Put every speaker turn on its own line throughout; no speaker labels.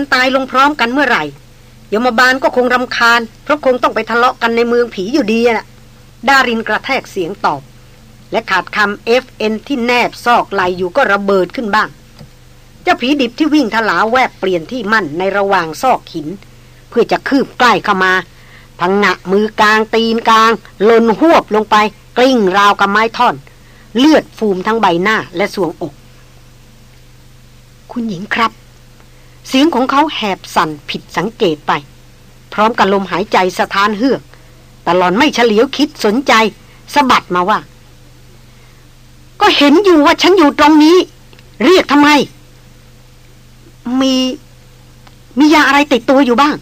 ญตายลงพร้อมกันเมื่อไหร่ยมบาลก็คงรำคาญ เพราะคงต้องไปทะเลาะกันในเมืองผีอยู่ดีน่ะ ดารินกระแทกเสียงตอบ และขาดคำเอฟเอ็นที่แนบซอกไหลอยู่ก็ระเบิดขึ้นบ้าง เจ้าผีดิบที่วิ่งทลาแวบเปลี่ยนที่มั่นในระหว่างซอกหิน เพื่อจะคืบใกล้เข้ามา พังงะมือกลางตีนกลางลนหวบลงไป กลิ้งราวกับไม้ท่อน เลือดฟูมทั้งใบหน้าและสวงอก คุณหญิงครับ เสียงของเขาแหบสั่นผิดสังเกตไป พร้อมกับลมหายใจสะท้านเฮือกแต่หลอนไม่เฉลียวคิดสนใจสะบัดมาว่า ก็เห็นอยู่ว่าฉันอยู่ตรงนี้ เรียกทำไม มีมียาอะไรติดตัวอยู่บ้าง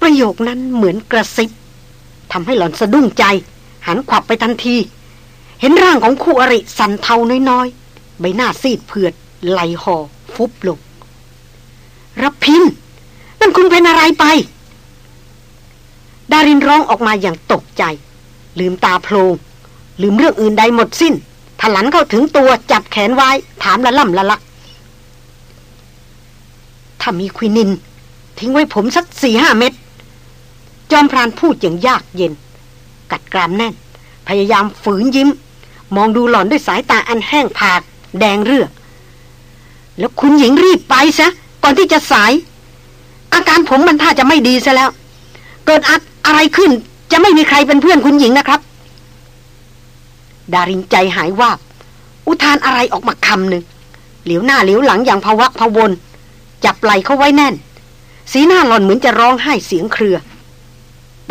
ประโยคนั้นเหมือนกระซิบทำให้หลอนสะดุ้งใจ หันขวับไปทันที เห็นร่างของคู่อริสันเทาน้อยๆ ใบหน้าซีดเผือดไหลหอ ฟุบลงรับพินนั่นคุณเป็นอะไรไป ดารินร้องออกมาอย่างตกใจ ลืมตาโพลงลืมเรื่องอื่นใดหมดสิ้นถลันเข้าถึงตัวจับแขนไว้ ถามละล่ำละลัก ถ้ามีควินิน ทิ้งไว้ผมสักสี่ห้าเม็ดจอมพรานพูดอย่างยากเย็น กัดกรามแน่น พยายามฝืนยิ้ม มองดูหล่อนด้วยสายตาอันแห้งผาก แดงเรือ แล้วคุณหญิงรีบไปซะก่อนที่จะสาย อาการผมมันท่าจะไม่ดีซะแล้ว เกิดอะอะไรขึ้นจะไม่มีใครเป็นเพื่อนคุณหญิงนะครับ ดารินใจหายวาบอุทานอะไรออกมาคำหนึ่งเหลียวหน้าเหลียวหลังอย่างภาวะพวน จับไหลเขาไว้แน่น สีหน้าหล่อนเหมือนจะร้องไห้เสียงเครือ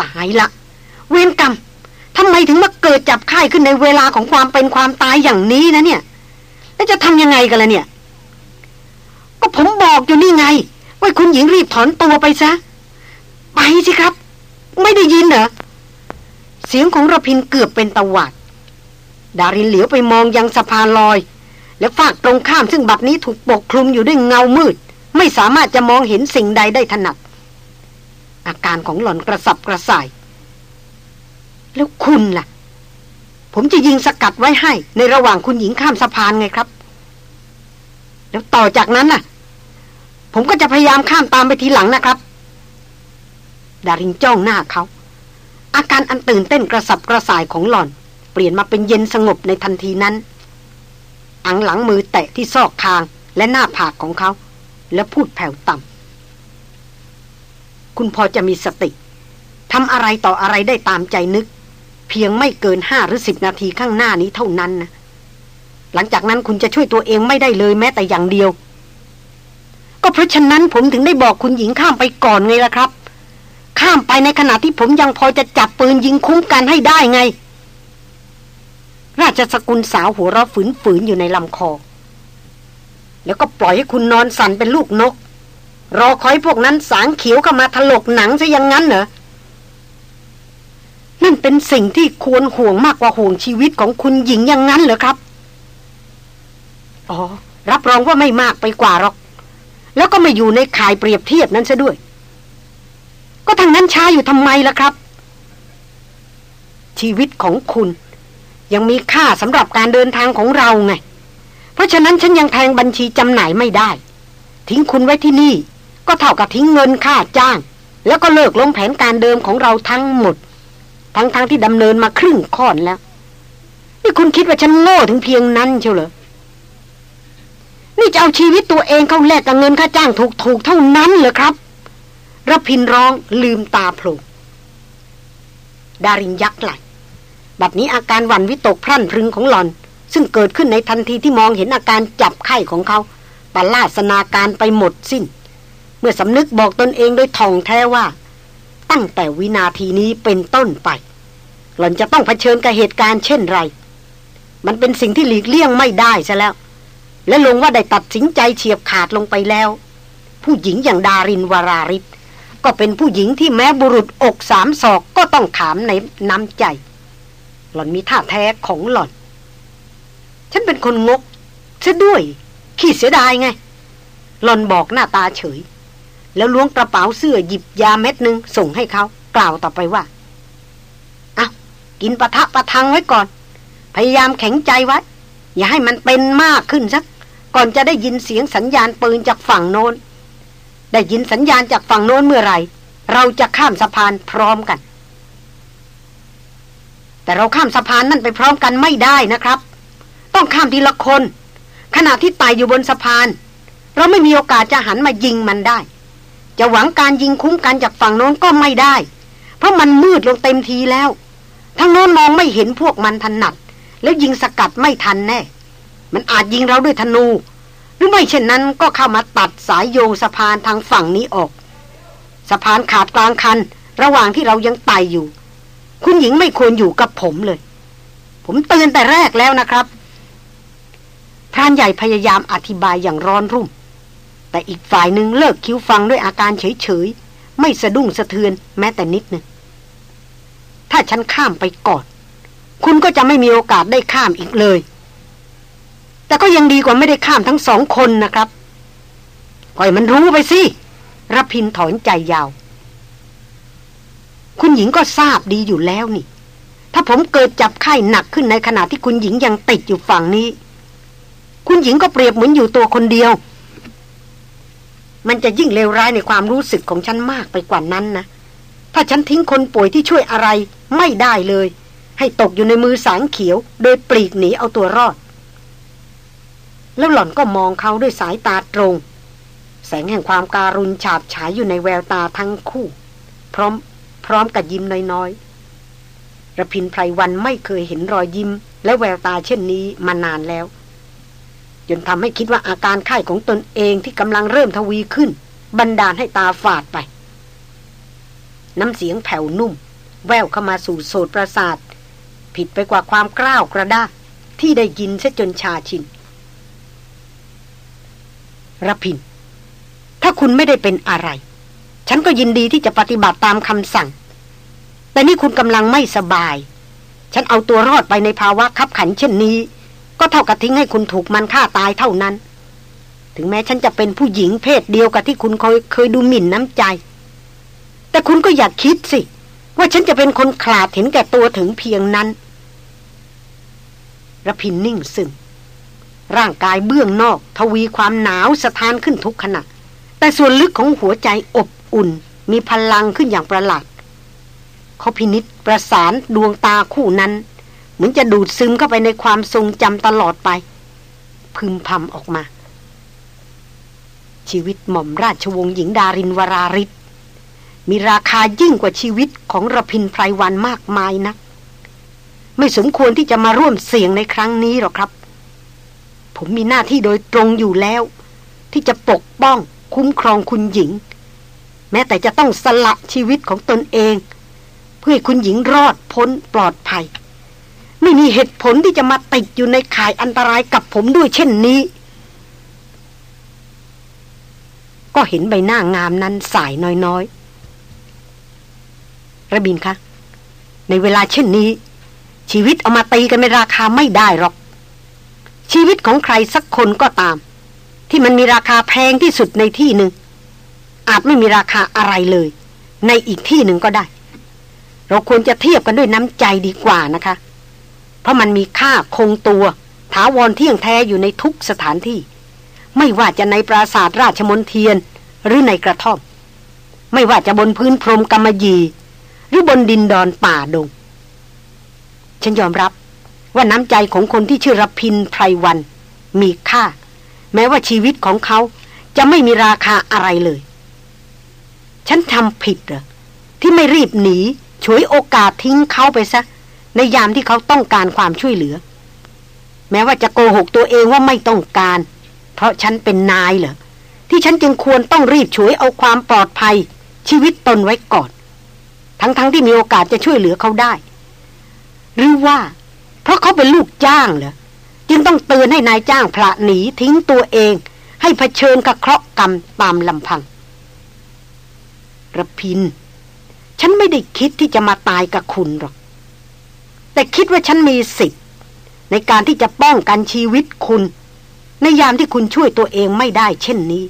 ตายละ เวรกรรมทำไมถึงมาเกิดจับไข้ขึ้นในเวลาของความเป็นความตายอย่างนี้นะเนี่ย แล้วจะทำยังไงกันล่ะเนี่ย ผมบอกอยู่นี่ไง ว่าคุณหญิงรีบถอนตัวไปซะ ไปสิครับ ไม่ได้ยินเหรอ เสียงของระพินเกือบเป็นตะวัดดารินเหลียวไปมองยังสะพานลอย และฝากตรงข้ามซึ่งบัดนี้ถูกปกคลุมอยู่ด้วยเงามืด ไม่สามารถจะมองเห็นสิ่งใดได้ถนัด อาการของหล่อนกระสับกระส่าย แล้วคุณล่ะ ผมจะยิงสกัดไว้ให้ ในระหว่างคุณหญิงข้ามสะพานไงครับ แล้วต่อจากนั้นน่ะ ผมก็จะพยายามข้ามตามไปทีหลังนะครับ ดารินจ้องหน้าเขา อาการอันตื่นเต้นกระสับกระส่ายของหล่อน เปลี่ยนมาเป็นเย็นสงบในทันทีนั้น อังหลังมือแตะที่ซอกคางและหน้าผากของเขา แล้วพูดแผ่วต่ำคุณพอจะมีสติทำอะไรต่ออะไรได้ตามใจนึก เพียงไม่เกินห้าหรือสิบนาทีข้างหน้านี้เท่านั้นนะหลังจากนั้นคุณจะช่วยตัวเองไม่ได้เลยแม้แต่อย่างเดียว ก็เพราะฉะนั้นผมถึงได้บอกคุณหญิงข้ามไปก่อนไงล่ะครับ ข้ามไปในขณะที่ผมยังพอจะจับปืนยิงคุ้มกันให้ได้ไง ราชสกุลสาวหัวเราะฝืนๆอยู่ในลำคอ แล้วก็ปล่อยให้คุณนอนสั่นเป็นลูกนก รอคอยพวกนั้นสางเขียวเข้ามาถลกหนังซะยังงั้นเหรอนั่นเป็นสิ่งที่ควรห่วงมากกว่าห่วงชีวิตของคุณหญิงยังงั้นเหรอครับ อ๋อ รับรองว่าไม่มากไปกว่าหรอก แล้วก็ไม่อยู่ในข่ายเปรียบเทียบนั้นซะด้วย ก็ทางนั้นช้าอยู่ทำไมล่ะครับ ชีวิตของคุณ ยังมีค่าสำหรับการเดินทางของเราไง เพราะฉะนั้นฉันยังแทงบัญชีจำหน่ายไม่ได้ ทิ้งคุณไว้ที่นี่ ก็เท่ากับทิ้งเงินค่าจ้าง แล้วก็เลิกล้มแผนการเดิมของเราทั้งหมด ทั้งๆทที่ดำเนินมาครึ่งค่อนแล้ว นี่คุณคิดว่าฉันโง่ถึงเพียงนั้นเชียวเหรอ นี่จะเอาชีวิตตัวเองเข้าแลกกับเงินค่าจ้างถูกๆเท่านั้นเหรอครับรพินร้องลืมตาโผล่ดารินยักไหลบัดนี้อาการหวั่นวิตกพรั่นพรึงของหลอน ซึ่งเกิดขึ้นในทันทีที่มองเห็นอาการจับไข้ของเขาปลาสนาการไปหมดสิ้น เมื่อสำนึกบอกตนเองโดยท่องแท้ว่า ตั้งแต่วินาทีนี้เป็นต้นไป หล่อนจะต้องเผชิญกับเหตุการณ์เช่นไร มันเป็นสิ่งที่หลีกเลี่ยงไม่ได้ซะแล้ว และลงว่าได้ตัดสินใจเฉียบขาดลงไปแล้ว ผู้หญิงอย่างดารินวาราริศก็เป็นผู้หญิงที่แม้บุรุษอกสามศอกก็ต้องถามในน้ำใจ หล่อนมีท่าแท้ของหล่อน ฉันเป็นคนงกซะด้วย ขี้เสียดายไง หล่อนบอกหน้าตาเฉย แล้วล้วงกระเป๋าเสื้อหยิบยาเม็ดหนึ่งส่งให้เขา กล่าวต่อไปว่าเอากินปะทะปะทังไว้ก่อน พยายามแข็งใจไว้ อย่าให้มันเป็นมากขึ้นสัก ก่อนจะได้ยินเสียงสัญญาณปืนจากฝั่งโน้น ได้ยินสัญญาณจากฝั่งโน้นเมื่อไหร่ เราจะข้ามสะพานพร้อมกัน แต่เราข้ามสะพานนั่นไปพร้อมกันไม่ได้นะครับ ต้องข้ามทีละคน ขณะที่ไต่อยู่บนสะพาน เราไม่มีโอกาสจะหันมายิงมันได้ จะหวังการยิงคุ้มกันจากฝั่งโน้นก็ไม่ได้ เพราะมันมืดลงเต็มทีแล้ว ทั้งโน้นมองไม่เห็นพวกมันถนัด แล้วยิงสกัดไม่ทันแน่ มันอาจยิงเราด้วยธนู หรือไม่เช่นนั้นก็เข้ามาตัดสายโยงสะพานทางฝั่งนี้ออก สะพานขาดกลางคัน ระหว่างที่เรายังไต่อยู่ คุณหญิงไม่ควรอยู่กับผมเลย ผมเตือนแต่แรกแล้วนะครับพรานใหญ่พยายามอธิบายอย่างร้อนรุ่ม แต่อีกฝ่ายหนึ่งเลิกคิ้วฟังด้วยอาการเฉยๆ ไม่สะดุ้งสะเทือนแม้แต่นิดหนึ่งถ้าฉันข้ามไปก่อน คุณก็จะไม่มีโอกาสได้ข้ามอีกเลย แต่ก็ยังดีกว่าไม่ได้ข้ามทั้งสองคนนะครับก่อยมันรู้ไปสิรพินถอนใจยาว คุณหญิงก็ทราบดีอยู่แล้วนี่ ถ้าผมเกิดจับไข้หนักขึ้นในขณะที่คุณหญิงยังติดอยู่ฝั่งนี้ คุณหญิงก็เปรียบเหมือนอยู่ตัวคนเดียว มันจะยิ่งเลวร้ายในความรู้สึกของฉันมากไปกว่านั้นนะ ถ้าฉันทิ้งคนป่วยที่ช่วยอะไรไม่ได้เลย ให้ตกอยู่ในมือสางเขียว โดยปลีกหนีเอาตัวรอด แล้วหล่อนก็มองเขาด้วยสายตาตรง แสงแห่งความการุณฉาบฉายอยู่ในแววตาทั้งคู่ พร้อมพร้อมกับยิ้มน้อยๆระพินไพรวันไม่เคยเห็นรอยยิ้ม และแววตาเช่นนี้มานานแล้ว จนทำให้คิดว่าอาการไข้ของตนเองที่กำลังเริ่มทวีขึ้น บันดาลให้ตาฝาดไป น้ำเสียงแผ่วนุ่ม แววเข้ามาสู่โสดประสาท ผิดไปกว่าความกล้าวกระด้าที่ได้ยินซะจนชาชิน รพิน ถ้าคุณไม่ได้เป็นอะไร ฉันก็ยินดีที่จะปฏิบัติตามคำสั่ง แต่นี่คุณกำลังไม่สบาย ฉันเอาตัวรอดไปในภาวะคับขันเช่นนี้ ก็เท่ากับทิ้งให้คุณถูกมันฆ่าตายเท่านั้น ถึงแม้ฉันจะเป็นผู้หญิงเพศเดียวกับที่คุณเคยเคยดูหมิ่นน้ำใจ แต่คุณก็อยากคิดสิ ว่าฉันจะเป็นคนขลาดเห็นแก่ตัวถึงเพียงนั้นระพินนิ่งซึม ร่างกายเบื้องนอก ทวีความหนาวสะท้านขึ้นทุกขณะ แต่ส่วนลึกของหัวใจอบอุ่น มีพลังขึ้นอย่างประหลาด เขาพินิษประสานดวงตาคู่นั้น เหมือนจะดูดซึมเข้าไปในความทรงจำตลอดไป พึมพำออกมา ชีวิตหม่อมราชวงศ์หญิงดารินวราริศมีราคายิ่งกว่าชีวิตของระพินไพรวันมากมายนะไม่สมควรที่จะมาร่วมเสี่ยงในครั้งนี้หรอกครับ ผมมีหน้าที่โดยตรงอยู่แล้ว ที่จะปกป้องคุ้มครองคุณหญิง แม้แต่จะต้องสละชีวิตของตนเอง เพื่อให้คุณหญิงรอดพ้นปลอดภัย ไม่มีเหตุผลที่จะมาติดอยู่ในข่ายอันตรายกับผมด้วยเช่นนี้ ก็เห็นใบหน้างามนั้นสายน้อยๆระบินคะในเวลาเช่นนี้ ชีวิตเอามาตีกันในราคาไม่ได้หรอก ชีวิตของใครสักคนก็ตาม ที่มันมีราคาแพงที่สุดในที่หนึ่ง อาจไม่มีราคาอะไรเลย ในอีกที่หนึ่งก็ได้ เราควรจะเทียบกันด้วยน้ำใจดีกว่านะคะ เพราะมันมีค่าคงตัว ถาวรเที่ยงแท้อยู่ในทุกสถานที่ ไม่ว่าจะในปราสาทราชมนเทียนหรือในกระท่อม ไม่ว่าจะบนพื้นพรมกรรมยี หรือบนดินดอนป่าดง ฉันยอมรับ ว่าน้ำใจของคนที่ชื่อรพินไพรวัน มีค่า แม้ว่าชีวิตของเขาจะไม่มีราคาอะไรเลย ฉันทำผิดเหรอ ที่ไม่รีบหนีฉวยโอกาสทิ้งเขาไปซะ ในยามที่เขาต้องการความช่วยเหลือ แม้ว่าจะโกหกตัวเองว่าไม่ต้องการ เพราะฉันเป็นนายเหรอ ที่ฉันจึงควรต้องรีบฉวยเอาความปลอดภัย ชีวิตตนไว้ก่อน ทั้งๆทที่มีโอกาสจะช่วยเหลือเขาได้ หรือว่า เพราะเขาเป็นลูกจ้างเหรอจึงต้องเตือนให้นายจ้างพระหนีทิ้งตัวเอง ให้เผชิญกับเคราะห์กรรมตามลำพังระพิน ฉันไม่ได้คิดที่จะมาตายกับคุณหรอก แต่คิดว่าฉันมีสิทธิ์ ในการที่จะป้องกันชีวิตคุณ ในยามที่คุณช่วยตัวเองไม่ได้เช่นนี้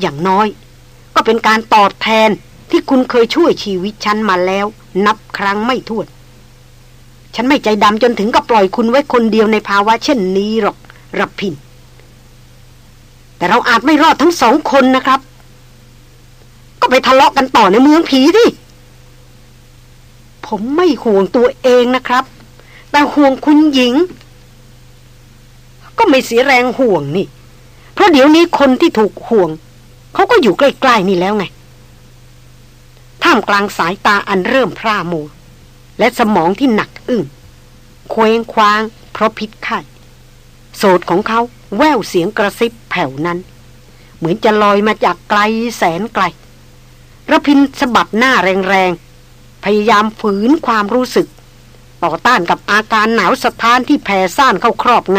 อย่างน้อย ก็เป็นการตอบแทนที่คุณเคยช่วยชีวิตฉันมาแล้ว นับครั้งไม่ถ้วน ฉันไม่ใจดำจนถึงกับปล่อยคุณไว้คนเดียวในภาวะเช่นนี้หรอกรับพิน แต่เราอาจไม่รอดทั้งสองคนนะครับ ก็ไปทะเลาะกันต่อในเมืองผีดิผมไม่ห่วงตัวเองนะครับ แต่ห่วงคุณหญิง ก็ไม่เสียแรงห่วงนี่ เพราะเดี๋ยวนี้คนที่ถูกห่วง เขาก็อยู่ใกล้ๆนี่แล้วไง ท่ามกลางสายตาอันเริ่มพร่ามัว และสมองที่หนักอึ้งเคว้งคว้าง เพราะพิษไข้โสดของเขาแววเสียงกระซิบแผ่วนั้น เหมือนจะลอยมาจากไกลแสนไกลระพินสะบัดหน้าแรงๆ พยายามฝืนความรู้สึก ต่อต้านกับอาการหนาวสะท้านที่แผ่ซ่านเข้าครอบง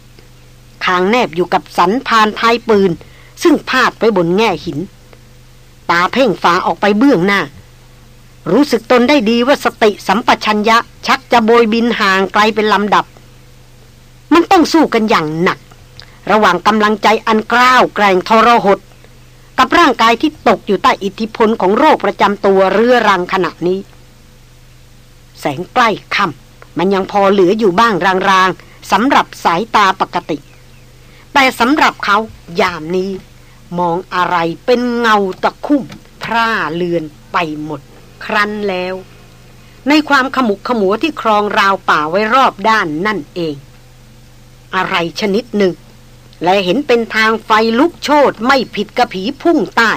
ำคางแนบอยู่กับสันพานท้ายปืน ซึ่งพาดไปบนแง่หิน ตาเพ่งฝาออกไปเบื้องหน้า รู้สึกตนได้ดีว่าสติสัมปชัญญะ ชักจะโบยบินห่างไกลเป็นลำดับ มันต้องสู้กันอย่างหนัก ระหว่างกำลังใจอันกล้าวแกร่งทรหดกับร่างกายที่ตกอยู่ใต้อิทธิพลของโรคประจำตัวเรื้อรังขณะนี้ แสงใกล้ค่ำมันยังพอเหลืออยู่บ้างรางๆสำหรับสายตาปกติ แต่สำหรับเขายามนี้ มองอะไรเป็นเงาตะคุ่มพร่าเลือนไปหมด ครั้นแล้ว ในความขมุกขมัวที่ครองราวป่าไว้รอบด้านนั่นเอง อะไรชนิดหนึ่ง และเห็นเป็นทางไฟลุกโชนไม่ผิดกระผีพุ่งใต้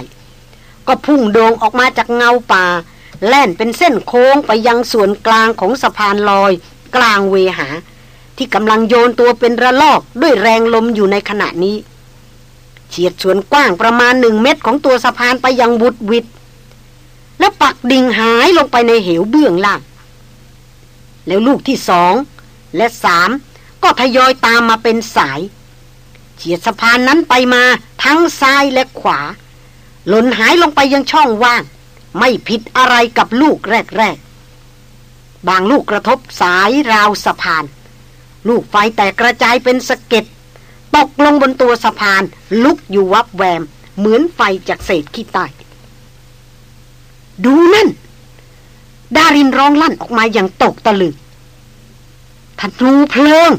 ก็พุ่งโดงออกมาจากเงาป่า แล่นเป็นเส้นโค้งไปยังส่วนกลางของสะพานลอย กลางเวหา ที่กำลังโยนตัวเป็นระลอกด้วยแรงลมอยู่ในขณะนี้เฉียดส่วนกว้างประมาณหนึ่งเมตรของตัวสะพานไปยังบุดวิด แล้วปักดิ่งหายลงไปในเหวเบื้องล่าง แล้วลูกที่สองและสามก็ทยอยตามมาเป็นสายเฉียดสะพานนั้นไปมาทั้งซ้ายและขวา หล่นหายลงไปยังช่องว่าง ไม่ผิดอะไรกับลูกแรกๆ บางลูกกระทบสายราวสะพาน ลูกไฟแตกกระจายเป็นสะเก็ดตกลงบนตัวสะพาน ลุกอยู่วับแวม เหมือนไฟจากเศษขี้ใต้ ดูนั่น ดารินร้องลั่นออกมาอย่างตกตะลึงธนูเพลิง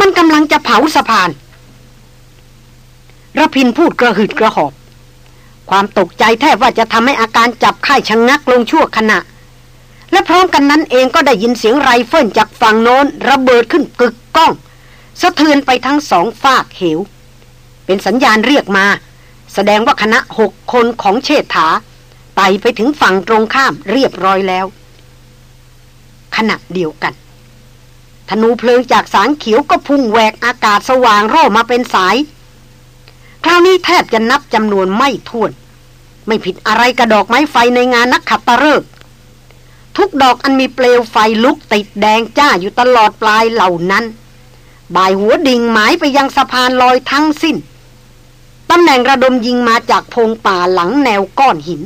มันกำลังจะเผาสะพานระพินพูดกระหืดกระหอบ ความตกใจแทบว่าจะทำให้อาการจับไข้ชะงงักลงชั่วขณะ และพร้อมกันนั้นเองก็ได้ยินเสียงไรเฟิลจากฝั่งโน้น ระเบิดขึ้นกึกก้อง สะเทือนไปทั้งสองฝากเหว เป็นสัญญาณเรียกมา แสดงว่าคณะหกคนของเชษฐา ไต่ไปถึงฝั่งตรงข้ามเรียบร้อยแล้ว ขณะเดียวกัน ธนูเพลิงจากสางเขียวก็พุ่งแหวกอากาศสว่างร่อมาเป็นสาย คราวนี้แทบจะนับจำนวนไม่ถ้วน ไม่ผิดอะไรกระดอกไม้ไฟในงานนักขัตฤกษ์ทุกดอกอันมีเปลวไฟลุกติดแดงจ้าอยู่ตลอดปลายเหล่านั้นบ่ายหัวดิ่งหมายไปยังสะพานลอยทั้งสิ้น ตำแหน่งระดมยิงมาจากพงป่าหลังแนวก้อนหิน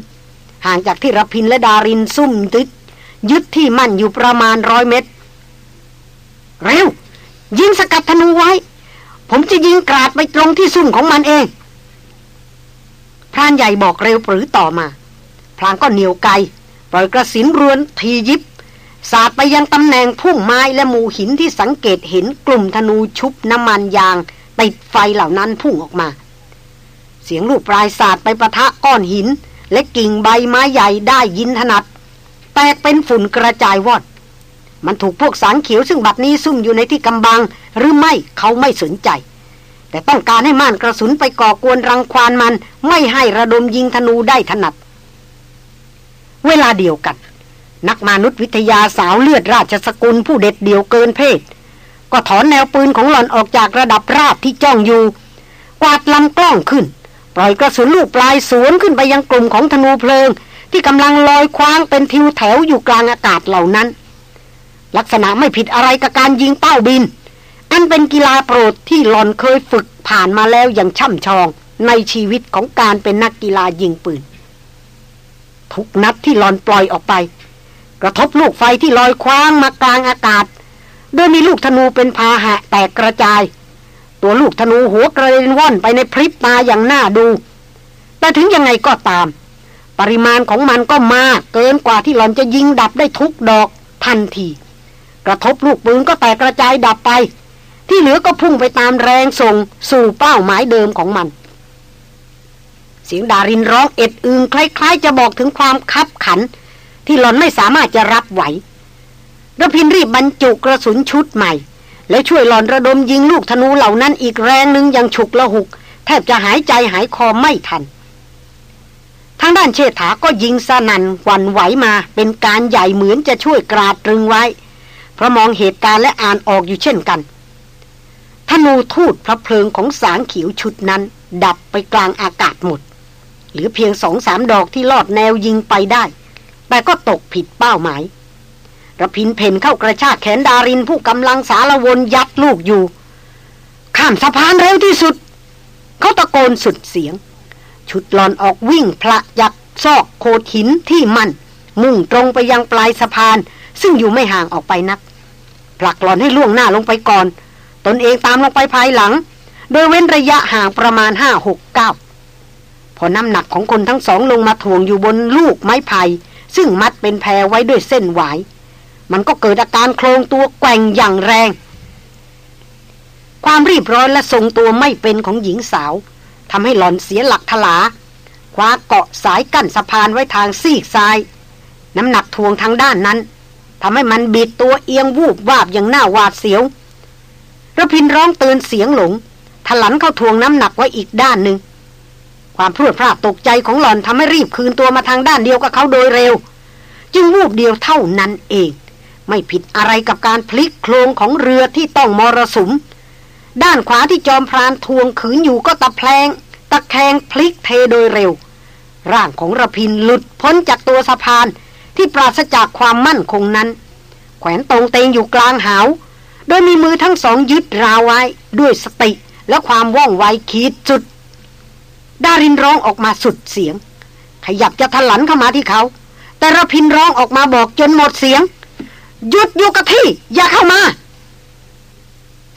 ห่างจากที่รพินและดารินซุ่มยึดยึดที่มั่นอยู่ประมาณร้อยเมตร เร็ว ยิงสกัดธนูไว้ ผมจะยิงกราดไปตรงที่ซุ่มของมันเอง พรานใหญ่บอกเร็วปรือต่อมา พลางก็เหนียวไกปล่อยกระสินรวนทียิบ สาดไปยังตำแหน่งพุ่มไม้และหมู่หินที่สังเกตเห็นกลุ่มธนูชุบน้ำมันยาง ติดไฟเหล่านั้นพุ่งออกมา เสียงลูกปลายสาดไปประทะก้อนหิน และกิ่งใบไม้ใหญ่ได้ยินถนัด แตกเป็นฝุ่นกระจายวอด มันถูกพวกสางเขียวซึ่งบัดนี้ซุ่มอยู่ในที่กำบัง หรือไม่เขาไม่สนใจ แต่ต้องการให้ม่านกระสุนไปก่อกวนรังควานมันไม่ให้ระดมยิงธนูได้ถนัด เวลาเดียวกัน นักมนุษยวิทยาสาวเลือดราชสกุลผู้เด็ดเดี่ยวเกินเพศ ก็ถอนแนวปืนของหล่อนออกจากระดับราบที่จ้องอยู่ กวาดลำกล้องขึ้น ล่อยกระสุนลูกปลายสวนขึ้นไปยังกลุ่มของธนูเพลิง ที่กำลังลอยคว้างเป็นทิวแถวอยู่กลางอากาศเหล่านั้น ลักษณะไม่ผิดอะไรกับการยิงเป้าบิน อันเป็นกีฬาโปรดที่หลอนเคยฝึกผ่านมาแล้วอย่างช่ำชองในชีวิตของการเป็นนักกีฬายิงปืน ทุกนัดที่หลอนปล่อยออกไป กระทบลูกไฟที่ลอยคว้างมากลางอากาศโดยมีลูกธนูเป็นพาหะแตกกระจาย ตัวลูกธนูหัวกระเด็นว่อนไปในพริบตาอย่างน่าดู แต่ถึงยังไงก็ตาม ปริมาณของมันก็มากเกินกว่าที่หลอนจะยิงดับได้ทุกดอกทันที กระทบลูกปืนก็แตกกระจายดับไป ที่เหลือก็พุ่งไปตามแรงส่งสู่เป้าหมายเดิมของมัน เสียงดารินร้องเอ็ดอึงคล้าย ๆ จะบอกถึงความคับขัน ที่หลอนไม่สามารถจะรับไหวระพินรีบบรรจุกระสุนชุดใหม่ แล้วช่วยหลอนระดมยิงลูกธนูเหล่านั้นอีกแรงหนึ่งยังฉุกละหุก แทบจะหายใจหายคอไม่ทัน ทางด้านเชษฐาก็ยิงสนันวันไหวมาเป็นการใหญ่เหมือนจะช่วยกราดตรึงไว้ เพราะมองเหตุการณ์และอ่านออกอยู่เช่นกันธนูทูตพระเพลิงของสางขิวชุดนั้น ดับไปกลางอากาศหมดหรือเพียงสองสามดอกที่ลอดแนวยิงไปได้ แต่ก็ตกผิดเป้าหมาย ระพินเพนเข้ากระชากแขนดารินผู้กำลังสารวนยัดลูกอยู่ ข้ามสะพานเร็วที่สุด เขาตะโกนสุดเสียง ชุดหลอนออกวิ่งพละยักซอกโคดหินที่มัน มุ่งตรงไปยังปลายสะพาน ซึ่งอยู่ไม่ห่างออกไปนัก ผลักหลอนให้ล่วงหน้าลงไปก่อน ตนเองตามลงไปภายหลัง โดยเว้นระยะห่างประมาณห้าหกเก้าพอน้ำหนักของคนทั้งสองลงมาถ่วงอยู่บนลูกไม้ไผ่ซึ่งมัดเป็นแพรไว้ด้วยเส้นหวาย มันก็เกิดอาการโครงตัวแกว่งอย่างแรง ความรีบร้อนและทรงตัวไม่เป็นของหญิงสาวทำให้หลอนเสียหลักทลา คว้าเกาะสายกั้นสะพานไว้ทางซีกซ้าย น้ำหนักทวงทางด้านนั้นทำให้มันบิดตัวเอียงวูบวาบอย่างหน้าหวาดเสียวระพินร้องเตือนเสียงหลงถลันเข้าทวงน้ำหนักไว้อีกด้านหนึ่งความพรวดพลาดตกใจของหลอนทำให้รีบคืนตัวมาทางด้านเดียวกับเขาโดยเร็ว จึงวูบเดียวเท่านั้นเอง ไม่ผิดอะไรกับการพลิกโครงของเรือที่ต้องมรสุม ด้านขวาที่จอมพรานทวงขืนอยู่ก็ตะแพลง ตะแคงพลิกเทโดยเร็ว ร่างของระพินหลุดพ้นจากตัวสะพานที่ปราศจากความมั่นคงนั้น แขวนตรงเตงอยู่กลางหาว โดยมีมือทั้งสองยึดราวไว้ด้วยสติและความว่องไวขีดจุด ดารินร้องออกมาสุดเสียง ขยับจะทะลันเข้ามาที่เขา แต่ระพินร้องออกมาบอกจนหมดเสียง หยุดอยู่กับที่ อย่าเข้ามา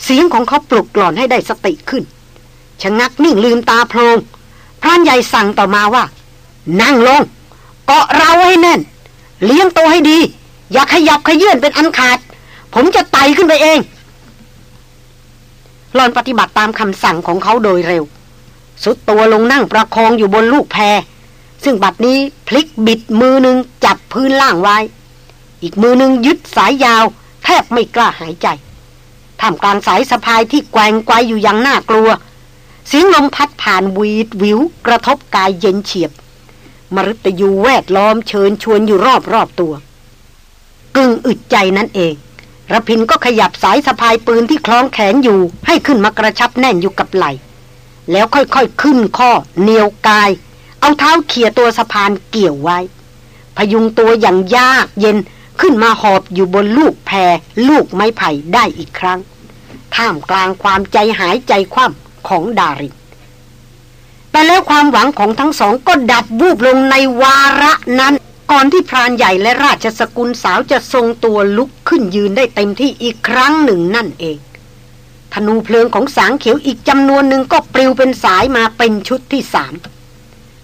เสียงของเขาปลุกกล่อนให้ได้สติขึ้นชะงักนิ่งลืมตาโพลงพรานใหญ่สั่งต่อมาว่า นั่งลง เกาะเราให้แน่น เลี้ยงตัวให้ดี อย่าขยับขยื่นเป็นอันขาด ผมจะไต่ขึ้นไปเองหลอนปฏิบัติตามคำสั่งของเขาโดยเร็ว สุดตัวลงนั่งประคองอยู่บนลูกแพซึ่งบัดนี้พลิกบิดมือหนึ่งจับพื้นล่างไว้ อีกมือหนึ่งยึดสายยาว แทบไม่กล้าหายใจท่ามกลางสายสะพายที่แกว่งไกวอยู่อย่างน่ากลัว เสียงลมพัดผ่านวีดวิวกระทบกายเย็นเฉียบ มฤตยูแวดล้อมเชิญชวนอยู่รอบรอบตัว กึ่งอึดใจนั่นเองระพินก็ขยับสายสะพายปืนที่คล้องแขนอยู่ ให้ขึ้นมากระชับแน่นอยู่กับไหล แล้วค่อยๆขึ้นข้อเนียวกาย เอาเท้าเขี่ยตัวสะพานเกี่ยวไว้ พยุงตัวอย่างยากเย็น ขึ้นมาหอบอยู่บนลูกแพรลูกไม้ไผ่ได้อีกครั้ง ท่ามกลางความใจหายใจคว่ำของดารินแต่แล้วความหวังของทั้งสองก็ดับวูบลงในวาระนั้น ก่อนที่พรานใหญ่และราชสกุลสาวจะทรงตัวลุกขึ้นยืนได้เต็มที่อีกครั้งหนึ่งนั่นเอง ธนูเพลิงของสางเขียวอีกจำนวนหนึ่งก็ปลิวเป็นสายมาเป็นชุดที่สาม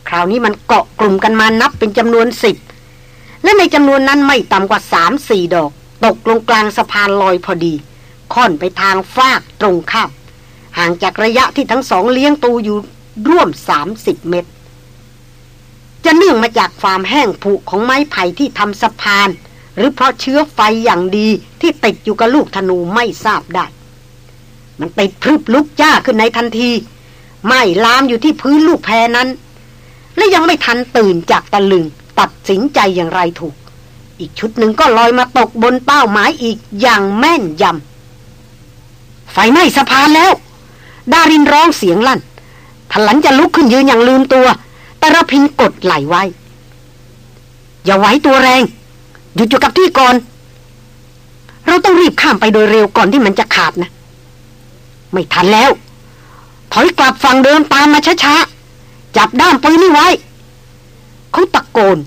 คราวนี้มันเกาะกลุ่มกันมานับเป็นจำนวนสิบ และในจำนวนนั้นไม่ต่ำกว่าสามสี่ดอก ตกลงกลางสะพานลอยพอดี ค่อนไปทางฟากตรงข้ามห่างจากระยะที่ทั้งสองเลี้ยงตูอยู่ร่วมสามสิบเมตร จะเนื่องมาจากความแห้งผุของไม้ไผ่ที่ทำสะพาน หรือเพราะเชื้อไฟอย่างดีที่ติดอยู่กับลูกธนูไม่ทราบได้ มันติดพรึบลุกจ้าขึ้นในทันทีไหม้ลามอยู่ที่พื้นลูกแพนั้น และยังไม่ทันตื่นจากตะลึง ตัดสินใจอย่างไรถูก อีกชุดหนึ่งก็ลอยมาตกบนเป้าหมายอีกอย่างแม่นยำไฟไหม้สะพานแล้ว ดารินร้องเสียงลั่นทันหลันจะลุกขึ้นยืนอย่างลืมตัว แต่ระพินกดไหลไว้ อย่าไว้ตัวแรง หยุดอยู่กับที่ก่อน เราต้องรีบข้ามไปโดยเร็วก่อนที่มันจะขาดนะ ไม่ทันแล้ว ถอยกลับฝั่งเดิมตามมาช้าๆ จับด้ามปืนนี่ไว้ เขาตะโกน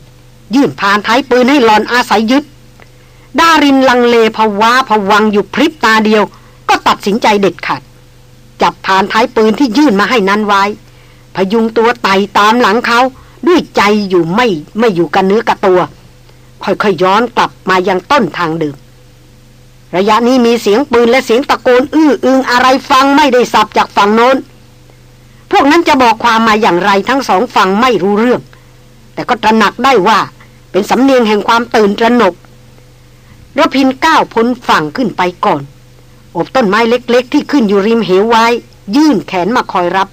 ยื่นผ่านท้ายปืนให้หลอนอาศัยยึด ดารินลังเลภาวะผวังอยู่พริบตาเดียว ก็ตัดสินใจเด็ดขาดจับผ่านท้ายปืนที่ยื่นมาให้นั้นไว้ พยุงตัวไต่ตามหลังเขาด้วยใจอยู่ไม่ไม่อยู่กันเนื้อกับตัว ค่อยๆยย้อนกลับมายังต้นทางเดิมระยะนี้มีเสียงปืนและเสียงตะโกนอื้ออึงอะไรฟังไม่ได้สับจากฝั่งโน้น พวกนั้นจะบอกความมาอย่างไรทั้งสองฝั่งไม่รู้เรื่อง แต่ก็ตระหนักได้ว่าเป็นสำเนียงแห่งความตื่นตระหนกระพินก้าวพ้นฝั่งขึ้นไปก่อน อบต้นไม้เล็กๆ ที่ขึ้นอยู่ริมเหวไว้ ยื่นแขนมาคอยรับ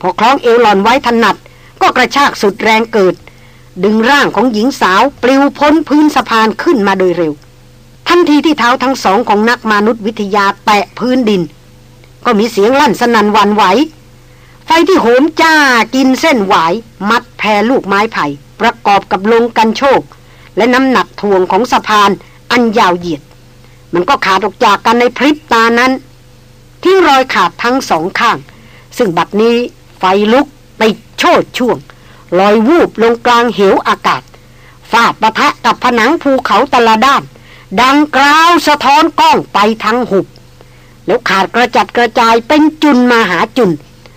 พอคล้องเอวหลอนไว้ถนัด ก็กระชากสุดแรงเกิด ดึงร่างของหญิงสาวปลิวพ้นพื้นสะพานขึ้นมาโดยเร็ว ทันทีที่เท้าทั้งสองของนักมนุษยวิทยาแตะพื้นดิน ก็มีเสียงลั่นสนั่นวันไหว ไฟที่โหมจ้ากินเส้นหวาย มัดแพรลูกไม้ไผ่ ประกอบกับลงกันโชก และน้ำหนักทวงของสะพานอันยาวเหยียด มันก็ขาดออกจากกันในพริบตานั้นทิ้งรอยขาดทั้งสองข้าง ซึ่งบัดนี้ไฟลุกติดโชดช่วง ลอยวูบลงกลางเหวอากาศฟาดปะทะกับผนังภูเขาตะละด้าน ดังกราวสะท้อนกล้องไปทั้งหุบ แล้วขาดกระจัดกระจายเป็นจุนมาหาจุน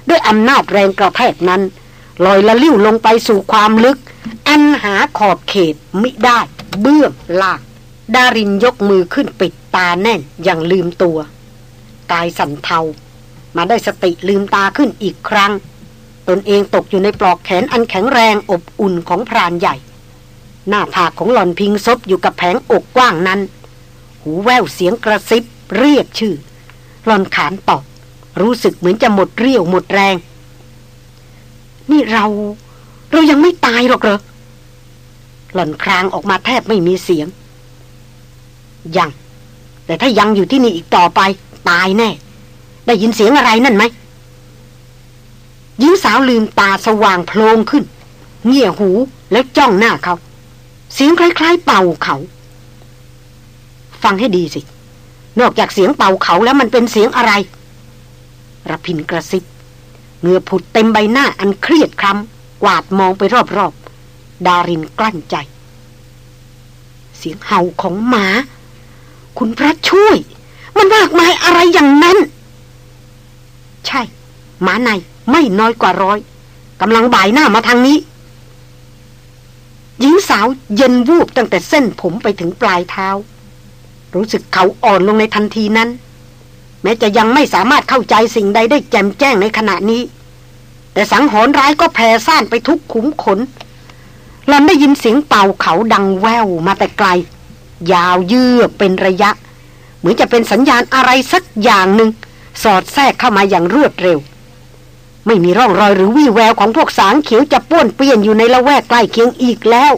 ด้วยอำนาจแรงกระแทกนั้น ลอยละลิ้วลงไปสู่ความลึก อันหาขอบเขตมิได้ เบื้องล่างดารินยกมือขึ้นปิดตาแน่นอย่างลืมตัว กายสั่นเทา มาได้สติลืมตาขึ้นอีกครั้ง ตนเองตกอยู่ในปลอกแขนอันแข็งแรงอบอุ่นของพรานใหญ่ หน้าผากของหล่อนพิงซบอยู่กับแผงอกกว้างนั้น หูแววเสียงกระซิบเรียกชื่อ หล่อนขานตอบ รู้สึกเหมือนจะหมดเรี่ยวหมดแรง นี่เรา เรายังไม่ตายหรอกเหรอ หล่อนครางออกมาแทบไม่มีเสียง ยัง แต่ถ้ายังอยู่ที่นี่อีกต่อไป ตายแน่ ได้ยินเสียงอะไรนั่นไหมหญิงสาวลืมตาสว่างโพลงขึ้น เงี่ยหูแล้วจ้องหน้าเขา เสียงคล้าย ๆ เป่าเขา ฟังให้ดีสิ นอกจากเสียงเป่าเขาแล้วมันเป็นเสียงอะไร รพินกระซิบเงือผุดเต็มใบหน้าอันเครียดคล้ำกวาดมองไปรอบๆ ดารินกลั้นใจ เสียงเห่าของหมา คุณพระช่วย มันมากมายอะไรอย่างนั้น ใช่ หมาในไม่น้อยกว่าร้อยกำลังบ่ายหน้ามาทางนี้ หญิงสาวเย็นวูบตั้งแต่เส้นผมไปถึงปลายเท้า รู้สึกเขาอ่อนลงในทันทีนั้น แม้จะยังไม่สามารถเข้าใจสิ่งใดได้แจ่มแจ้งในขณะนี้ แต่สังหรณ์ร้ายก็แผ่ซ่านไปทุกขุมขนหลอนได้ยินเสียงเป่าเขาดังแววมาแต่ไกล ยาวเยือกเป็นระยะ เหมือนจะเป็นสัญญาณอะไรสักอย่างหนึ่ง สอดแทรกเข้ามาอย่างรวดเร็ว ไม่มีร่องรอยหรือวี่แววของพวกสางเขียวจะป้วนเปี้ยนอยู่ในละแวกใกล้เคียงอีกแล้ว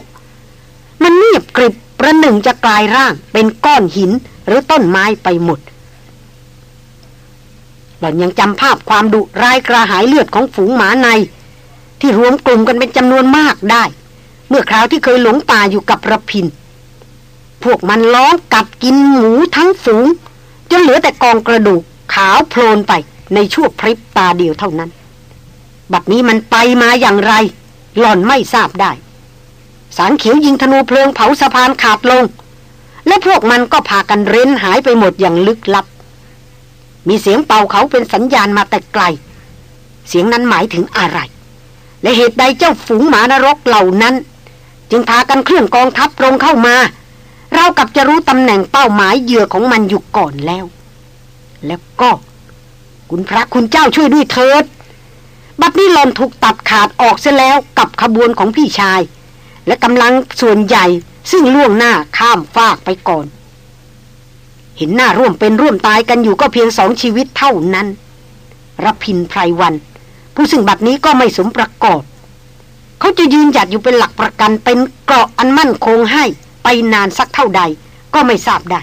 มันเงียบกริบประหนึ่งจะกลายร่างเป็นก้อนหินหรือต้นไม้ไปหมด หล่อนยังจำภาพความดุร้ายกระหายเลือดของฝูงหมาใน ที่รวมกลุ่มกันเป็นจำนวนมากได้ เมื่อคราวที่เคยหลงป่าอยู่กับระพิน พวกมันล้องกัดกินหมูทั้งฝูง จนเหลือแต่กองกระดูกขาวโพลนไปในชั่วพริบตาเดียวเท่านั้น บัดนี้มันไปมาอย่างไร หล่อนไม่ทราบได้ สารเขียวยิงธนูเพลิงเผาสะพานขาดลง และพวกมันก็พากันเร้นหายไปหมดอย่างลึกลับ มีเสียงเป่าเขาเป็นสัญญาณมาแต่ไกล เสียงนั้นหมายถึงอะไร และเหตุใดเจ้าฝูงหมานรกเหล่านั้น จึงพากันเคลื่อนกองทัพตรงเข้ามาเรากับจะรู้ตำแหน่งเป้าหมายเหยื่อของมันอยู่ก่อนแล้ว แล้วก็ คุณพระคุณเจ้าช่วยด้วยเถิด บัดนี้หลอนถูกตัดขาดออกเสียแล้วกับขบวนของพี่ชาย และกำลังส่วนใหญ่ซึ่งล่วงหน้าข้ามฟากไปก่อน เห็นหน้าร่วมเป็นร่วมตายกันอยู่ก็เพียงสองชีวิตเท่านั้นรพินไพรวัน ผู้ซึ่งบัดนี้ก็ไม่สมประกอบ เขาจะยืนหยัดอยู่เป็นหลักประกันเป็นเกราะอันมั่นคงให้ไปนานสักเท่าใดก็ไม่ทราบได้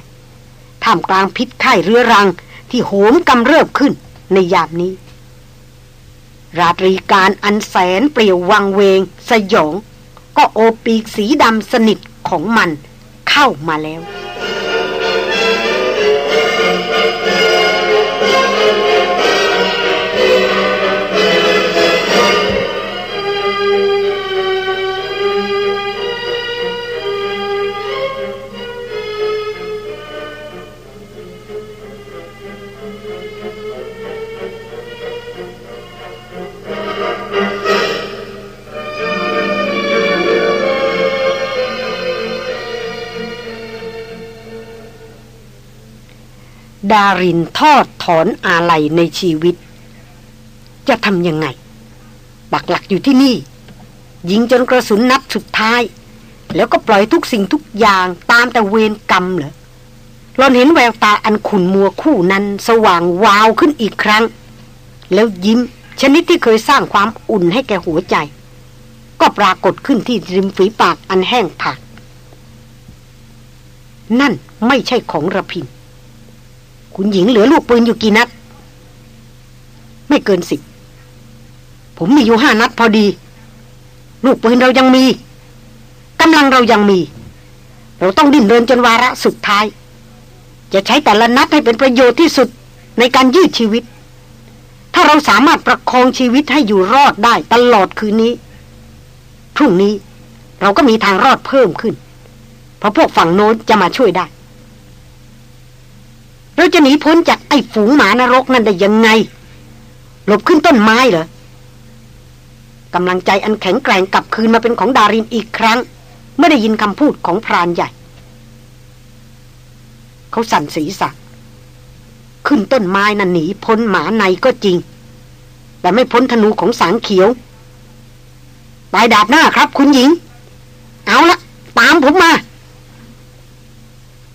ท่ามกลางพิษไข้เรื้อรังที่โหมกำเริบขึ้นในยามนี้ ราตรีการอันแสนเปลี่ยววังเวง สยอง ก็โอปีกสีดำสนิทของมันเข้ามาแล้ว ดารินทอดถอนอาลัยในชีวิต จะทำยังไงบักหลักอยู่ที่นี่ ยิงจนกระสุนนัดสุดท้าย แล้วก็ปล่อยทุกสิ่งทุกอย่างตามแต่เวรกรรมเหรอเราเห็นแววตาอันขุนมัวคู่นั้นสว่างวาวขึ้นอีกครั้ง แล้วยิ้มชนิดที่เคยสร้างความอุ่นให้แกหัวใจ ก็ปรากฏขึ้นที่ริมฝีปากอันแห้งผาก นั่นไม่ใช่ของระพิน คุณหญิงเหลือลูกปืนอยู่กี่นัด ไม่เกินสิบผมมีอยู่ห้านัดพอดี ลูกปืนเรายังมีกำลังเรายังมี เราต้องดิ้นเดินจนวาระสุดท้าย จะใช้แต่ละนัดให้เป็นประโยชน์ที่สุดในการยืดชีวิต ถ้าเราสามารถประคองชีวิตให้อยู่รอดได้ตลอดคืนนี้ พรุ่งนี้เราก็มีทางรอดเพิ่มขึ้น เพราะพวกฝั่งโน้นจะมาช่วยได้ เราจะหนีพ้นจากไอ้ฝูงหมานรกนั่นได้ยังไง หลบขึ้นต้นไม้เหรอกำลังใจอันแข็งแกร่งกลับคืนมาเป็นของดารินอีกครั้งเมื่อได้ยินคำพูดของพรานใหญ่ เขาสั่นศีรษะขึ้นต้นไม้นั่นหนีพ้นหมาในก็จริง แต่ไม่พ้นธนูของสางเขียวปลายดาบหน้าครับ คุณหญิง เอาละตามผมมา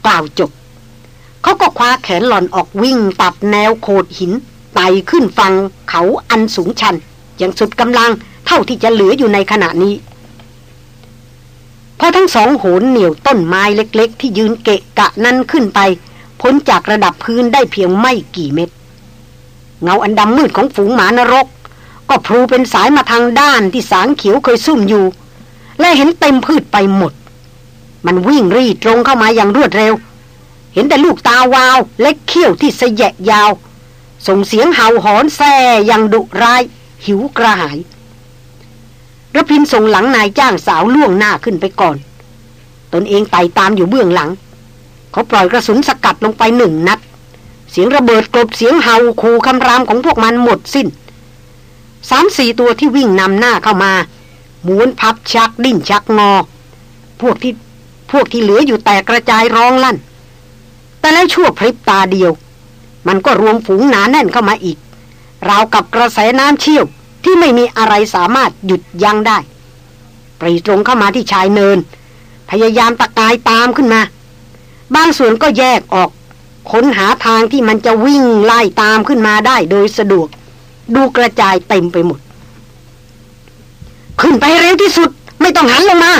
กล่าวจบ เขาก็คว้าแขนหล่อนออกวิ่งตัดแนวโขดหินไต่ขึ้นฟังเขาอันสูงชัน อย่างสุดกำลังเท่าที่จะเหลืออยู่ในขณะนี้พอทั้งสองโหนเหนี่ยวต้นไม้เล็กๆ ที่ยืนเกะกะนั้นขึ้นไป พ้นจากระดับพื้นได้เพียงไม่กี่เมตร เงาอันดำมืดของฝูงหมานรก ก็พลูเป็นสายมาทางด้านที่สางเขียวเคยซุ่มอยู่ และเห็นเต็มพืชไปหมด มันวิ่งรีดตรงเข้ามาอย่างรวดเร็ว เห็นแต่ลูกตาวาวและเขี้ยวที่สแยะยาว ส่งเสียงเห่าหอนแซ่ย่างดุร้าย หิวกระหายระพินส่งหลังนายจ้างสาวล่วงหน้าขึ้นไปก่อน ตนเองไต่ตามอยู่เบื้องหลัง เขาปล่อยกระสุนสกัดลงไปหนึ่งนัด เสียงระเบิดกลบเสียงเห่าคูคำรามของพวกมันหมดสิน้นสามสี่ตัวที่วิ่งนำหน้าเข้ามาม้วนพับชักดิ้นชักงอ พวกที่พวกที่เหลืออยู่แตกกระจายร้องลั่น แต่แล้วชั่วพริบตาเดียว มันก็รวมฝูงหนาแน่นเข้ามาอีก ราวกับกระแสน้ำเชี่ยวที่ไม่มีอะไรสามารถหยุดยั้งได้ ปรีตรงเข้ามาที่ชายเนิน พยายามตะกายตามขึ้นมา บางส่วนก็แยกออกค้นหาทางที่มันจะวิ่งไล่ตามขึ้นมาได้โดยสะดวก ดูกระจายเต็มไปหมด ขึ้นไปเร็วที่สุด ไม่ต้องหันลงมา